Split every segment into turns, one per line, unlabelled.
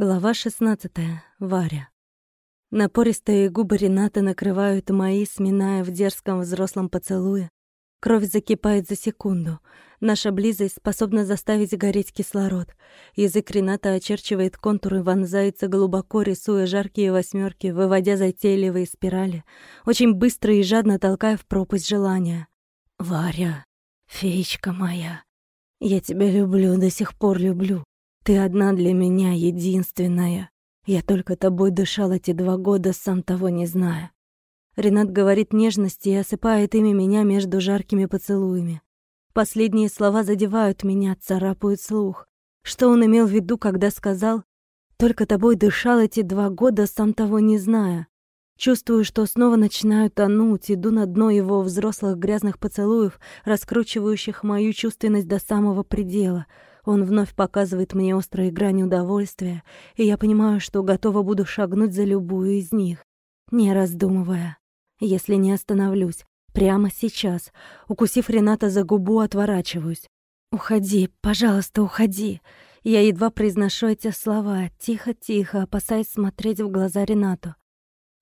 Глава 16. Варя. Напористые губы Рената накрывают мои, сминая в дерзком взрослом поцелуе. Кровь закипает за секунду. Наша близость способна заставить гореть кислород. Язык Рената очерчивает контуры, вонзается глубоко, рисуя жаркие восьмерки, выводя затейливые спирали, очень быстро и жадно толкая в пропасть желания. «Варя, феечка моя, я тебя люблю, до сих пор люблю. Ты одна для меня, единственная. Я только тобой дышал эти два года, сам того не зная. Ренат говорит нежности и осыпает ими меня между жаркими поцелуями. Последние слова задевают меня, царапают слух. Что он имел в виду, когда сказал «Только тобой дышал эти два года, сам того не зная». Чувствую, что снова начинаю тонуть, иду на дно его взрослых грязных поцелуев, раскручивающих мою чувственность до самого предела — он вновь показывает мне острые грани удовольствия, и я понимаю, что готова буду шагнуть за любую из них, не раздумывая. Если не остановлюсь, прямо сейчас, укусив Рената за губу, отворачиваюсь. «Уходи, пожалуйста, уходи!» Я едва произношу эти слова, тихо-тихо, опасаясь смотреть в глаза Ренату.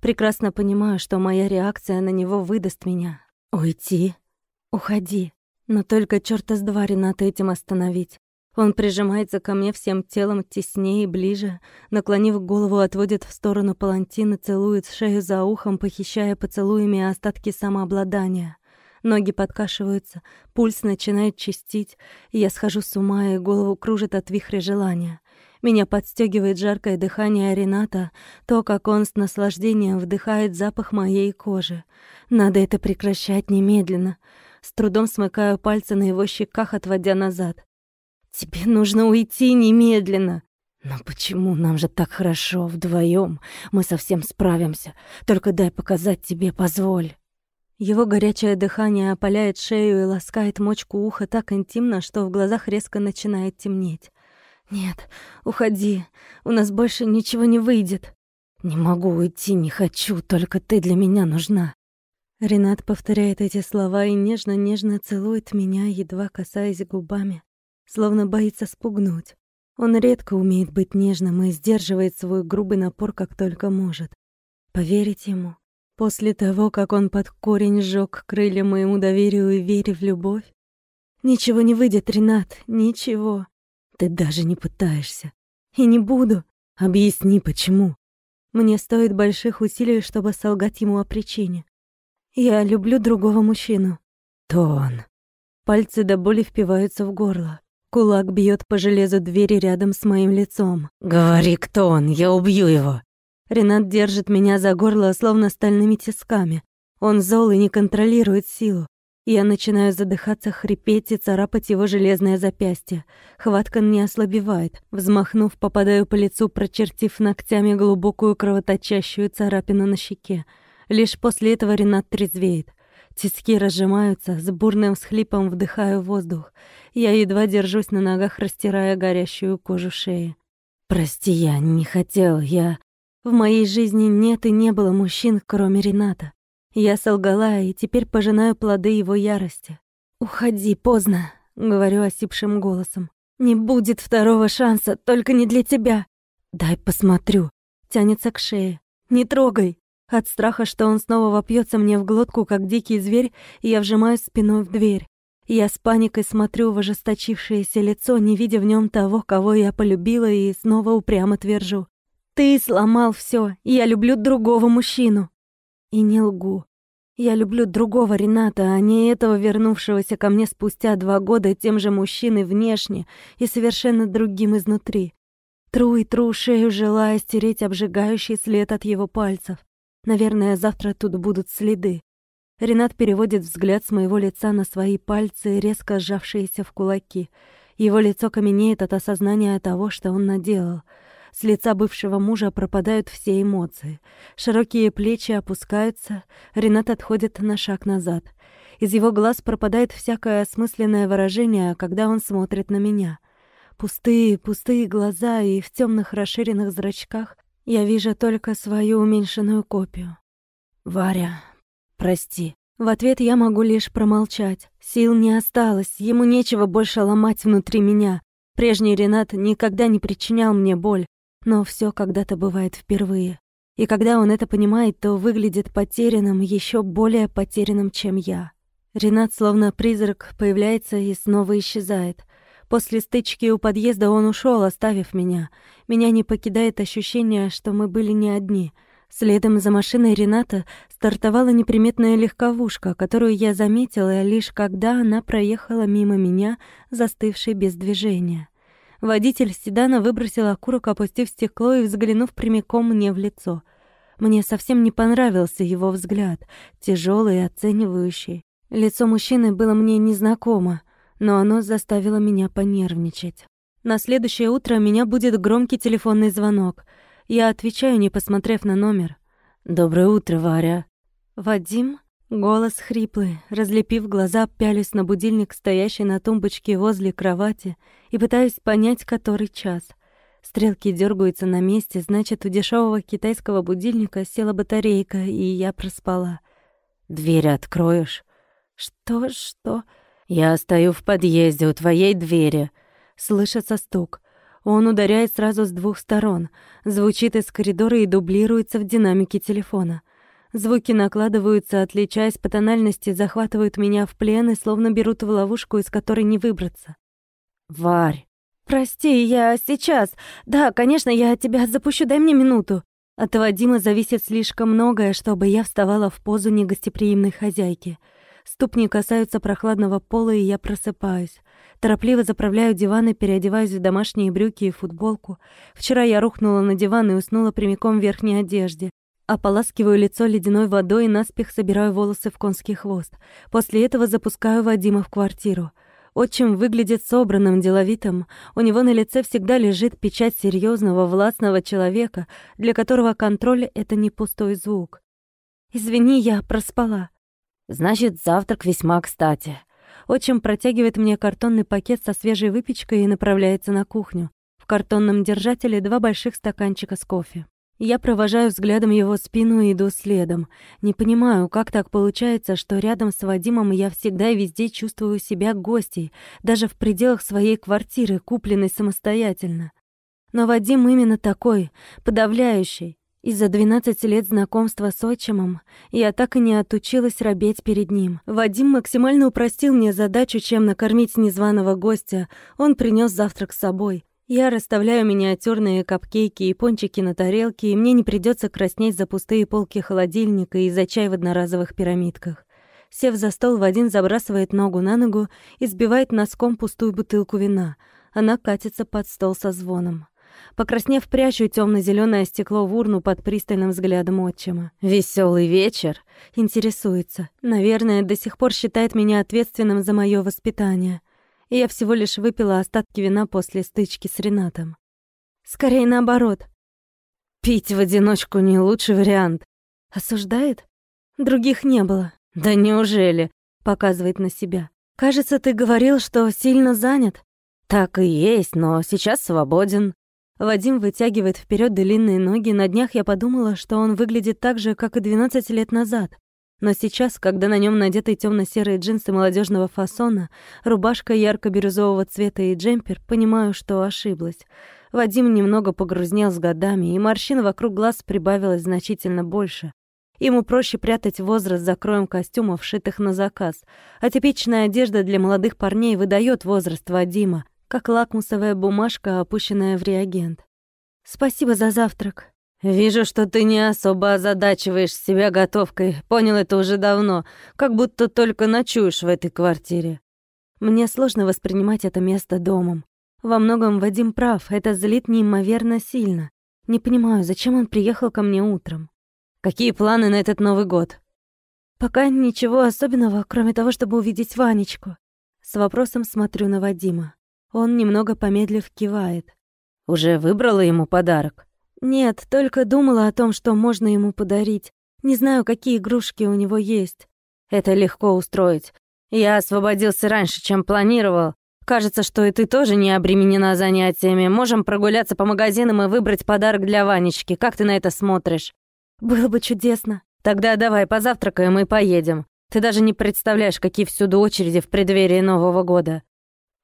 Прекрасно понимаю, что моя реакция на него выдаст меня. «Уйти? Уходи!» Но только чёрта с два Рената этим остановить. Он прижимается ко мне всем телом теснее и ближе, наклонив голову, отводит в сторону палантин и целует шею за ухом, похищая поцелуями остатки самообладания. Ноги подкашиваются, пульс начинает чистить, и я схожу с ума, и голову кружит от вихря желания. Меня подстегивает жаркое дыхание Рената, то, как он с наслаждением вдыхает запах моей кожи. Надо это прекращать немедленно. С трудом смыкаю пальцы на его щеках, отводя назад. Тебе нужно уйти немедленно. Но почему нам же так хорошо вдвоем? Мы совсем справимся. Только дай показать тебе, позволь. Его горячее дыхание опаляет шею и ласкает мочку уха так интимно, что в глазах резко начинает темнеть. «Нет, уходи, у нас больше ничего не выйдет». «Не могу уйти, не хочу, только ты для меня нужна». Ренат повторяет эти слова и нежно-нежно целует меня, едва касаясь губами словно боится спугнуть. Он редко умеет быть нежным и сдерживает свой грубый напор как только может. Поверить ему? После того, как он под корень сжёг крылья моему доверию и вере в любовь? Ничего не выйдет, Ренат, ничего. Ты даже не пытаешься. И не буду. Объясни, почему. Мне стоит больших усилий, чтобы солгать ему о причине. Я люблю другого мужчину. Тон. Пальцы до боли впиваются в горло. Кулак бьет по железу двери рядом с моим лицом. «Говори, кто он, я убью его!» Ренат держит меня за горло, словно стальными тисками. Он зол и не контролирует силу. Я начинаю задыхаться, хрипеть и царапать его железное запястье. Хватка не ослабевает. Взмахнув, попадаю по лицу, прочертив ногтями глубокую кровоточащую царапину на щеке. Лишь после этого Ренат трезвеет. Тиски разжимаются, с бурным всхлипом вдыхаю воздух. Я едва держусь на ногах, растирая горящую кожу шеи. «Прости, я не хотел, я...» В моей жизни нет и не было мужчин, кроме Рената. Я солгала и теперь пожинаю плоды его ярости. «Уходи, поздно», — говорю осипшим голосом. «Не будет второго шанса, только не для тебя». «Дай посмотрю», — тянется к шее. «Не трогай». От страха, что он снова вопьется мне в глотку, как дикий зверь, я вжимаюсь спиной в дверь. Я с паникой смотрю в ожесточившееся лицо, не видя в нем того, кого я полюбила, и снова упрямо твержу. «Ты сломал все, я люблю другого мужчину». И не лгу. Я люблю другого Рената, а не этого вернувшегося ко мне спустя два года тем же мужчиной внешне и совершенно другим изнутри. Тру и тру шею, желая стереть обжигающий след от его пальцев. Наверное, завтра тут будут следы. Ренат переводит взгляд с моего лица на свои пальцы, резко сжавшиеся в кулаки. Его лицо каменеет от осознания того, что он наделал. С лица бывшего мужа пропадают все эмоции. Широкие плечи опускаются, Ренат отходит на шаг назад. Из его глаз пропадает всякое осмысленное выражение, когда он смотрит на меня. Пустые, пустые глаза, и в темных расширенных зрачках я вижу только свою уменьшенную копию. «Варя, прости». В ответ я могу лишь промолчать. Сил не осталось, ему нечего больше ломать внутри меня. Прежний Ренат никогда не причинял мне боль. Но все когда-то бывает впервые. И когда он это понимает, то выглядит потерянным, еще более потерянным, чем я. Ренат, словно призрак, появляется и снова исчезает. После стычки у подъезда он ушел, оставив меня. Меня не покидает ощущение, что мы были не одни. Следом за машиной Рената стартовала неприметная легковушка, которую я заметила лишь когда она проехала мимо меня, застывшей без движения. Водитель седана выбросил окурок, опустив стекло и взглянув прямиком мне в лицо. Мне совсем не понравился его взгляд, тяжелый и оценивающий. Лицо мужчины было мне незнакомо, но оно заставило меня понервничать. На следующее утро меня будет громкий телефонный звонок. Я отвечаю, не посмотрев на номер. «Доброе утро, Варя». «Вадим?» Голос хриплый, разлепив глаза, пялюсь на будильник, стоящий на тумбочке возле кровати, и пытаюсь понять, который час. Стрелки дергаются на месте, значит, у дешевого китайского будильника села батарейка, и я проспала. «Дверь откроешь?» «Что? Что?» «Я стою в подъезде у твоей двери». Слышится стук. Он ударяет сразу с двух сторон, звучит из коридора и дублируется в динамике телефона. Звуки накладываются, отличаясь по тональности, захватывают меня в плен и словно берут в ловушку, из которой не выбраться. «Варь!» «Прости, я сейчас. Да, конечно, я тебя запущу, дай мне минуту». От Вадима зависит слишком многое, чтобы я вставала в позу негостеприимной хозяйки. Ступни касаются прохладного пола, и я просыпаюсь. Торопливо заправляю диван и переодеваюсь в домашние брюки и футболку. Вчера я рухнула на диван и уснула прямиком в верхней одежде. Ополаскиваю лицо ледяной водой и наспех собираю волосы в конский хвост. После этого запускаю Вадима в квартиру. Отчим выглядит собранным, деловитым. У него на лице всегда лежит печать серьезного, властного человека, для которого контроль — это не пустой звук. «Извини, я проспала». «Значит, завтрак весьма кстати». Отчим протягивает мне картонный пакет со свежей выпечкой и направляется на кухню. В картонном держателе два больших стаканчика с кофе. Я провожаю взглядом его спину и иду следом. Не понимаю, как так получается, что рядом с Вадимом я всегда и везде чувствую себя гостей, даже в пределах своей квартиры, купленной самостоятельно. Но Вадим именно такой, подавляющий. Из-за 12 лет знакомства с отчимом я так и не отучилась робеть перед ним. Вадим максимально упростил мне задачу, чем накормить незваного гостя. Он принес завтрак с собой. Я расставляю миниатюрные капкейки и пончики на тарелке, и мне не придется краснеть за пустые полки холодильника и за чай в одноразовых пирамидках. Сев за стол, Вадим забрасывает ногу на ногу и сбивает носком пустую бутылку вина. Она катится под стол со звоном. Покраснев, прячу темно зеленое стекло в урну под пристальным взглядом отчима. Веселый вечер?» — интересуется. Наверное, до сих пор считает меня ответственным за мое воспитание я всего лишь выпила остатки вина после стычки с Ренатом. Скорее наоборот. Пить в одиночку не лучший вариант. Осуждает? Других не было. Да неужели? Показывает на себя. Кажется, ты говорил, что сильно занят. Так и есть, но сейчас свободен. Вадим вытягивает вперед длинные ноги. На днях я подумала, что он выглядит так же, как и 12 лет назад. Но сейчас, когда на нем надеты темно-серые джинсы молодежного фасона, рубашка ярко-бирюзового цвета и джемпер, понимаю, что ошиблась. Вадим немного погрузнел с годами, и морщин вокруг глаз прибавилось значительно больше. Ему проще прятать возраст за кроем костюмов, шитых на заказ, а типичная одежда для молодых парней выдает возраст Вадима, как лакмусовая бумажка, опущенная в реагент. «Спасибо за завтрак», «Вижу, что ты не особо озадачиваешь себя готовкой. Понял это уже давно. Как будто только ночуешь в этой квартире». Мне сложно воспринимать это место домом. Во многом Вадим прав, это злит неимоверно сильно. Не понимаю, зачем он приехал ко мне утром. Какие планы на этот Новый год? Пока ничего особенного, кроме того, чтобы увидеть Ванечку. С вопросом смотрю на Вадима. Он немного помедлив кивает. Уже выбрала ему подарок? Нет, только думала о том, что можно ему подарить. Не знаю, какие игрушки у него есть. Это легко устроить. Я освободился раньше, чем планировал. Кажется, что и ты тоже не обременена занятиями. Можем прогуляться по магазинам и выбрать подарок для Ванечки. Как ты на это смотришь? Было бы чудесно. Тогда давай позавтракаем и поедем. Ты даже не представляешь, какие всюду очереди в преддверии Нового года.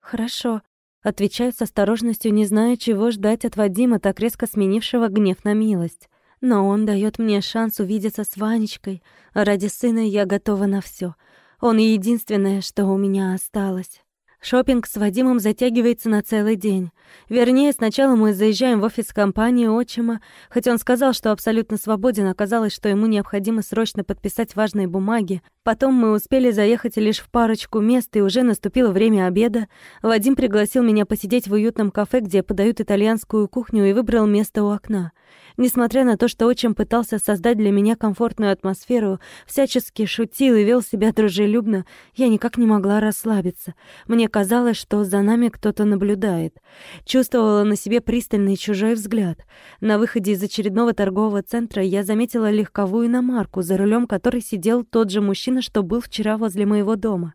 Хорошо. Отвечаю с осторожностью, не зная, чего ждать от Вадима, так резко сменившего гнев на милость. Но он дает мне шанс увидеться с Ванечкой. Ради сына я готова на все. Он единственное, что у меня осталось. Шопинг с Вадимом затягивается на целый день. Вернее, сначала мы заезжаем в офис компании отчима, хотя он сказал, что абсолютно свободен, оказалось, что ему необходимо срочно подписать важные бумаги. Потом мы успели заехать лишь в парочку мест, и уже наступило время обеда. Вадим пригласил меня посидеть в уютном кафе, где подают итальянскую кухню, и выбрал место у окна. Несмотря на то, что отчим пытался создать для меня комфортную атмосферу, всячески шутил и вел себя дружелюбно, я никак не могла расслабиться. Мне казалось, что за нами кто-то наблюдает. Чувствовала на себе пристальный чужой взгляд. На выходе из очередного торгового центра я заметила легковую иномарку, за рулем которой сидел тот же мужчина, что был вчера возле моего дома.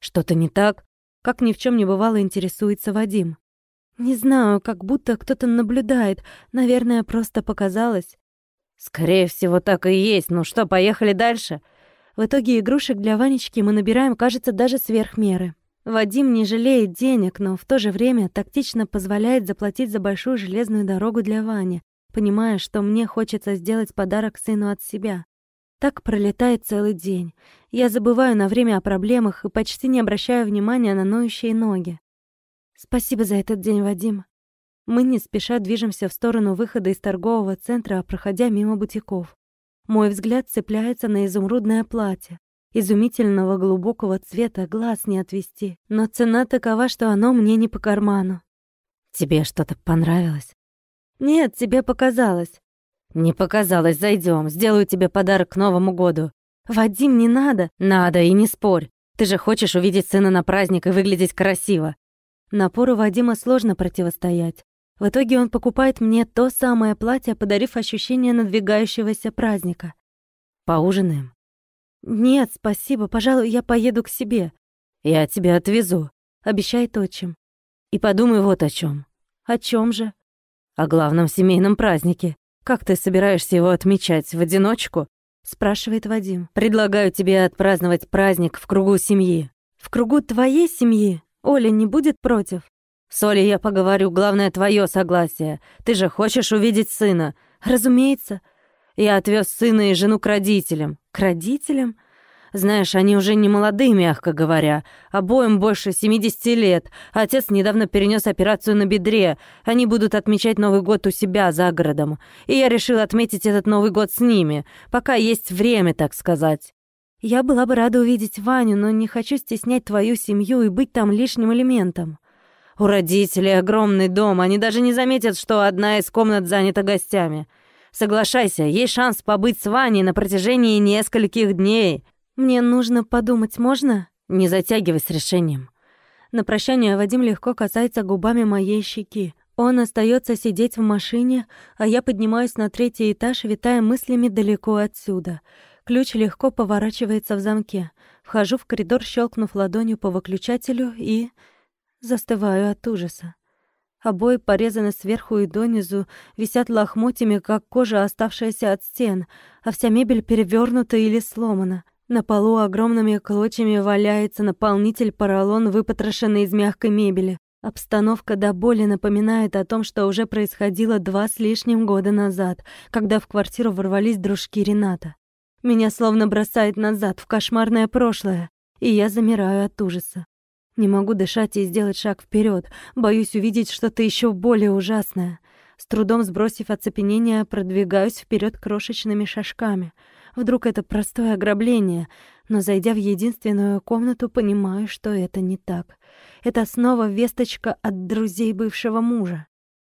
«Что-то не так?» Как ни в чем не бывало, интересуется Вадим. Не знаю, как будто кто-то наблюдает. Наверное, просто показалось.
Скорее всего, так и есть. Ну что, поехали дальше?
В итоге игрушек для Ванечки мы набираем, кажется, даже сверх меры. Вадим не жалеет денег, но в то же время тактично позволяет заплатить за большую железную дорогу для Вани, понимая, что мне хочется сделать подарок сыну от себя. Так пролетает целый день. Я забываю на время о проблемах и почти не обращаю внимания на ноющие ноги. Спасибо за этот день, Вадим. Мы не спеша движемся в сторону выхода из торгового центра, проходя мимо бутиков. Мой взгляд цепляется на изумрудное платье. Изумительного глубокого цвета глаз не отвести, но цена такова, что оно мне не по карману.
Тебе что-то понравилось?
Нет, тебе показалось.
Не показалось, зайдем, сделаю тебе подарок к Новому году.
Вадим, не надо.
Надо, и не спорь. Ты же хочешь увидеть сына на праздник и выглядеть красиво.
Напору Вадима сложно противостоять. В итоге он покупает мне то самое платье, подарив ощущение надвигающегося праздника.
«Поужинаем?»
«Нет, спасибо. Пожалуй, я поеду к себе».
«Я тебя отвезу», —
обещает отчим.
«И подумай вот о чем.
«О чем же?»
«О главном семейном празднике. Как ты собираешься его отмечать? В одиночку?»
— спрашивает Вадим.
«Предлагаю тебе отпраздновать праздник в кругу семьи».
«В кругу твоей семьи?» Оля не будет против?
С Олей я поговорю, главное твое согласие. Ты же хочешь увидеть сына?
Разумеется.
Я отвез сына и жену к родителям.
К родителям?
Знаешь, они уже не молодые, мягко говоря. Обоим больше 70 лет. Отец недавно перенес операцию на бедре. Они будут отмечать Новый год у себя за городом. И я решил отметить этот Новый год с ними, пока есть время, так сказать.
Я была бы рада увидеть Ваню, но не хочу стеснять твою семью и быть там лишним элементом.
У родителей огромный дом, они даже не заметят, что одна из комнат занята гостями. Соглашайся, есть шанс побыть с Ваней на протяжении нескольких дней.
Мне нужно подумать, можно?
Не затягивай с решением.
На прощание Вадим легко касается губами моей щеки. Он остается сидеть в машине, а я поднимаюсь на третий этаж, витая мыслями далеко отсюда — Ключ легко поворачивается в замке. Вхожу в коридор, щелкнув ладонью по выключателю и... Застываю от ужаса. Обои порезаны сверху и донизу, висят лохмотьями, как кожа, оставшаяся от стен, а вся мебель перевернута или сломана. На полу огромными клочьями валяется наполнитель поролон, выпотрошенный из мягкой мебели. Обстановка до боли напоминает о том, что уже происходило два с лишним года назад, когда в квартиру ворвались дружки Рената. Меня словно бросает назад, в кошмарное прошлое, и я замираю от ужаса. Не могу дышать и сделать шаг вперед, боюсь увидеть что-то еще более ужасное. С трудом сбросив оцепенение, продвигаюсь вперед крошечными шажками. Вдруг это простое ограбление, но, зайдя в единственную комнату, понимаю, что это не так. Это снова весточка от друзей бывшего мужа.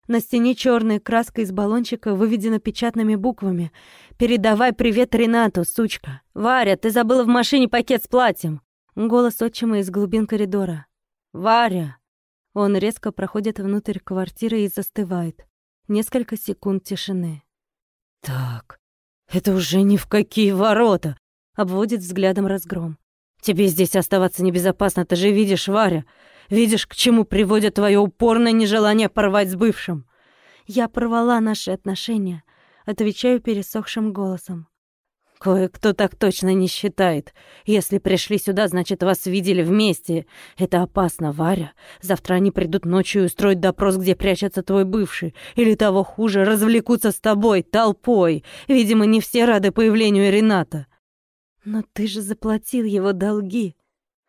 На стене черной краской из баллончика выведено печатными буквами. «Передавай привет Ренату, сучка!» «Варя, ты забыла в машине пакет с платьем!» Голос отчима из глубин коридора. «Варя!» Он резко проходит внутрь квартиры и застывает. Несколько секунд тишины.
«Так, это уже ни в какие ворота!»
Обводит взглядом разгром.
«Тебе здесь оставаться небезопасно, ты же видишь, Варя!» Видишь, к чему приводит твое упорное нежелание порвать с
Я порвала наши отношения, отвечаю пересохшим голосом.
Кое-кто так точно не считает. Если пришли сюда, значит, вас видели вместе. Это опасно, Варя. Завтра они придут ночью и устроят допрос, где прячется твой бывший. Или того хуже, развлекутся с тобой, толпой. Видимо, не все рады появлению Рената.
Но ты же заплатил его долги.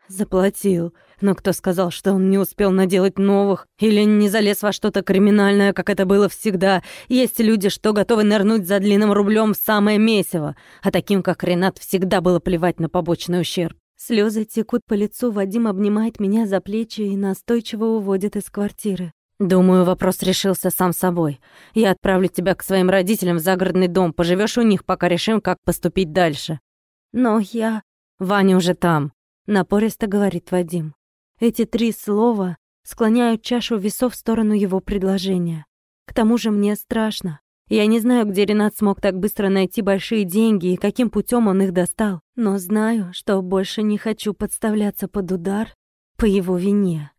Заплатил. Но кто сказал, что он не успел наделать новых? Или не залез во что-то криминальное, как это было всегда? Есть люди, что готовы нырнуть за длинным рублем в самое месиво. А таким, как Ренат, всегда было плевать на побочный ущерб.
Слезы текут по лицу, Вадим обнимает меня за плечи и настойчиво уводит из квартиры.
«Думаю, вопрос решился сам собой. Я отправлю тебя к своим родителям в загородный дом. Поживешь у них, пока решим, как поступить дальше».
«Но я...»
«Ваня уже там», —
напористо говорит Вадим. Эти три слова склоняют чашу весов в сторону его предложения. К тому же мне страшно. Я не знаю, где Ренат смог так быстро найти большие деньги и каким путем он их достал, но знаю, что больше не хочу подставляться под удар по его вине.